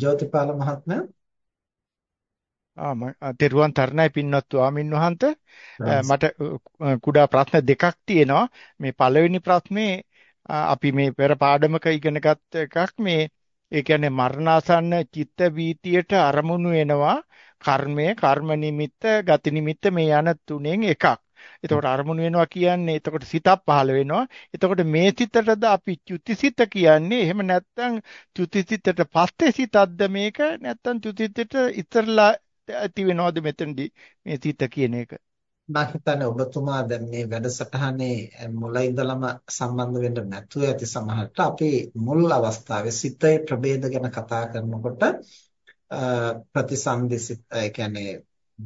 ජෝතිපාල මහත්මයා? ආ මම තෙරුවන් තරණයි පින්වත් ස්වාමින් වහන්සේ මට කුඩා ප්‍රශ්න දෙකක් තියෙනවා. මේ පළවෙනි ප්‍රශ්නේ අපි මේ පෙර පාඩමක ඉගෙනගත් එකක් මේ ඒ කියන්නේ මරණාසන්න චිත්ත වීතියට අරමුණු වෙනවා කර්මය කර්ම නිමිත්ත ගති නිමිත්ත මේ යන තුනෙන් එකක් එතකොට අරමුණු වෙනවා කියන්නේ එතකොට සිතක් පහළ වෙනවා. එතකොට මේ සිතටද අපි චුතිසිත කියන්නේ. එහෙම නැත්නම් චුතිසිතට පස්සේ සිතක්ද මේක නැත්නම් චුතිසිතට ඉතරලා ඇති වෙනවද මෙතනදී මේ සිත කියන එක? මම හිතන්නේ ඔබතුමා දැන් මේ වැඩසටහනේ මුල ඉඳලම සම්බන්ධ වෙන්න නැතුව ඇති සමහරට අපි මුල් අවස්ථාවේ සිතේ ප්‍රභේද ගැන කතා කරනකොට ප්‍රතිසන්දිසිත ඒ කියන්නේ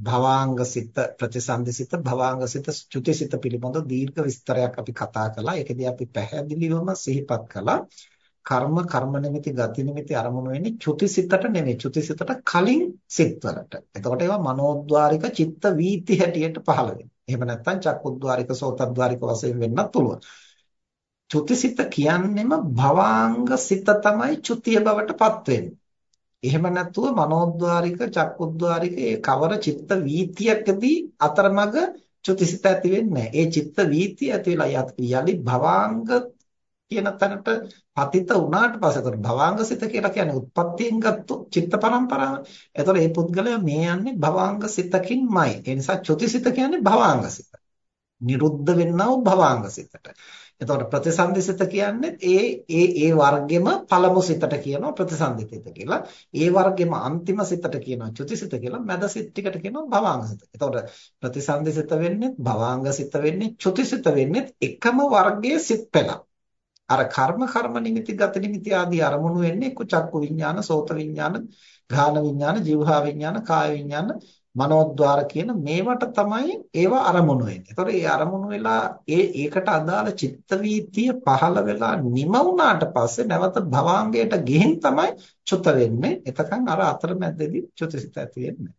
භවාංග සිත ප්‍රතිසන්දිසිත භවාංග සිත චුතිසිත පිළිබඳ දීර්ඝ විස්තරයක් අපි කතා කළා. ඒකදී අපි පැහැදිලිවම සිහිපත් කළා කර්ම කර්ම නිමිති ගති නිමිති අරමුණු වෙන්නේ චුතිසිතට නෙමෙයි චුතිසිතට කලින් සිත්වලට. එතකොට ඒවා මනෝද්වාරික චිත්ත වීති හැටියට පහළ වෙනවා. එහෙම නැත්නම් චක්කුද්්වාරික සෝතද්්වාරික වශයෙන් වෙන්නත් පුළුවන්. චුතිසිත කියන්නේම භවාංග සිත තමයි චුතිය බවට පත් වෙන්නේ. එහෙම නැතුව මනෝද්වාරික චක්කුද්්වාරික ඒ කවර චිත්ත වීතියකදී අතරමඟ චුතිසිත ඇති වෙන්නේ ඒ චිත්ත වීතිය ඇති වෙලා යලි භවාංග කියන තැනට පතිත වුණාට පස්සේ ඒතර භවාංගසිත කියලා කියන්නේ උත්පත්තියෙන් ගත්තු චිත්ත පරම්පරාව. ඒතර මේ පුද්ගලයා මේ යන්නේ භවාංගසිතකින්මයි. ඒ නිසා චුතිසිත කියන්නේ භවාංගසිත. නිරුද්ධ වෙන්නා වූ භවාංගසිතට. එතකොට ප්‍රතිසන්දිසිත කියන්නේ ඒ ඒ ඒ වර්ගෙම පළමු සිතට කියනවා ප්‍රතිසන්දිතිත කියලා. ඒ වර්ගෙම අන්තිම සිතට කියනවා චුතිසිත කියලා. මැද සිත ටිකට කියනවා භවාංගසිත. එතකොට ප්‍රතිසන්දිසිත වෙන්නේ භවාංගසිත වෙන්නේ චුතිසිත වෙන්නේ එකම වර්ගයේ සිත් පෙළක්. අර කර්ම කර්ම නිමිති ගත නිමිති ආදී අරමුණු වෙන්නේ එක්ක චක්කු විඥාන, සෝත විඥාන, ගාන විඥාන, જીවහා විඥාන, කාය විඥාන මනෝද්වාර කියන මේවට තමයි ඒවා අරමුණු වෙන්නේ. ඒතකොට මේ අරමුණු වෙලා ඒ ඒකට අදාළ චිත්ත වීතිය පහළ වෙලා නිම වුණාට පස්සේ නැවත භවාංගයට ගෙහින් තමයි චුත වෙන්නේ. එතකන් අර අතරමැදදී චුතසිත ඇති වෙන්නේ.